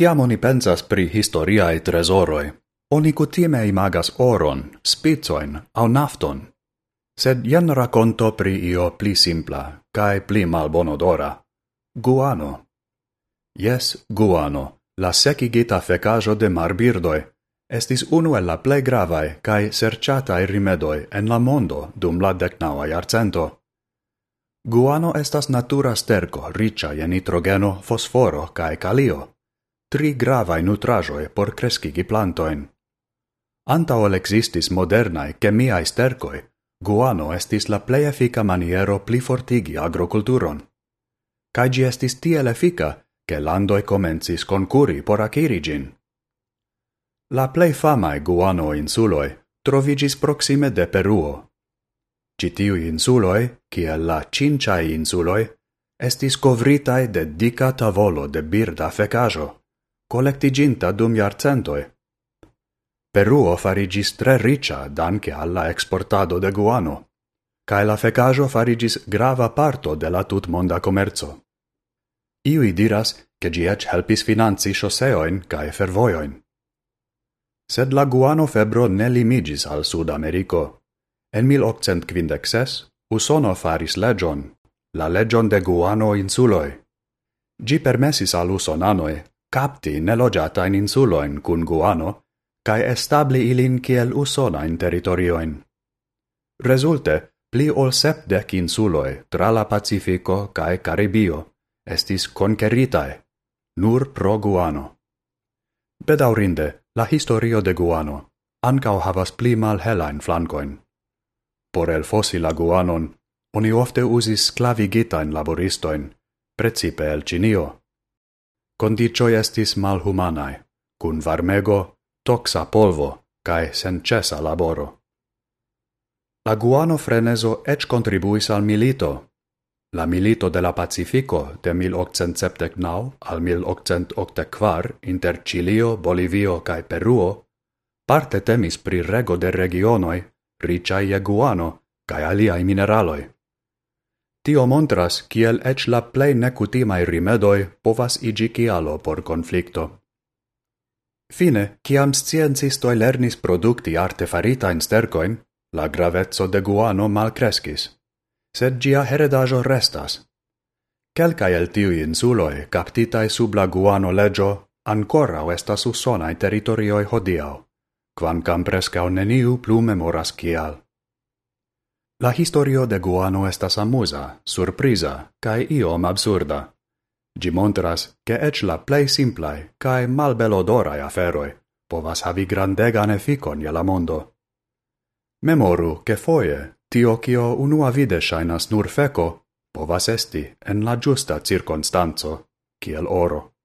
Ciam oni pensas pri historiae tresoroi, oni cutime imagas oron, spizoin au nafton. Sed jen raconto pri io pli simpla, cae pli malbonodora. Guano. Yes, guano, la secigita fecajo de marbirdoi, estis unu el la plei gravae cae serciatae rimedoi en la mondo dum la decnaua iarcento. Guano estas natura sterco ricia je nitrogeno, fosforo cae calio tri gravae nutrajoe por crescigi plantoen. Antaol existis modernae chemiae stercoi, guano estis la plei effica maniero pli fortigi agroculturon. Cai gi estis tiel effica, che landoi comencis concuri por acirigin. La plei famae guano insuloi trovigis proxime de Peruo. Citiui insuloi, ciel la Cinciai insuloi, estis covritae de dica tavolo de birda fecajo collectiginta dum iarcentoi. Peruo farigis tre ricia danke alla exportado de guano, cae la fecajo farigis grava parto de la tutmonda commerzo. Iui diras che giec helpis finanzi shoseoin cae fervoioin. Sed la guano febro ne limigis al Sud Americo. En 1856 Usono faris legion, la legion de guano insuloi. Gi permessis al usonanoi capti nelogiatain insuloin cun guano, cae establi ilin kiel usonain territorioin. Resulte, pli ol sepdec insuloi tra la Pacifico cae Caribio estis conqueritae, nur pro guano. Bedaurinde, la historio de guano ancau havas pli mal helain flancoin. Por el la guanon, oni ofte usis sclavigitain laboristoin, precipe el Cinio, Condicioi estis malhumanae, cun varmego, toxa polvo, cae sencesa laboro. La guano freneso ec contribuis al milito. La milito de la Pacifico de 1879 al 1884 inter Cilio, Bolivio cae Peruo parte temis pri rego de regionoi, ricae je guano, cae aliai mineraloi. Tio montras, kiel ec la plei necutimae rimedoi povas igi cialo por conflicto. Fine, ciam sciencistoi lernis producti artefaritain stercoin, la gravezzo de guano malcrescis, sed gia heredajo restas. Quelcae el tiui insuloi, captitae sub la guano legio, ancorau estas usonae territorioi hodiau, quancam prescau neniu plu memoras cial. La historio de guano estas amusa, surprisa, cae iom absurda. Gi montras, che ec la plei simplai, cae malbelodorai aferoi, povas havi grandegan efficon la mondo. Memoru, che foie, tio cio unua vide shainas nur feco, povas esti en la giusta circonstanzo, kiel oro.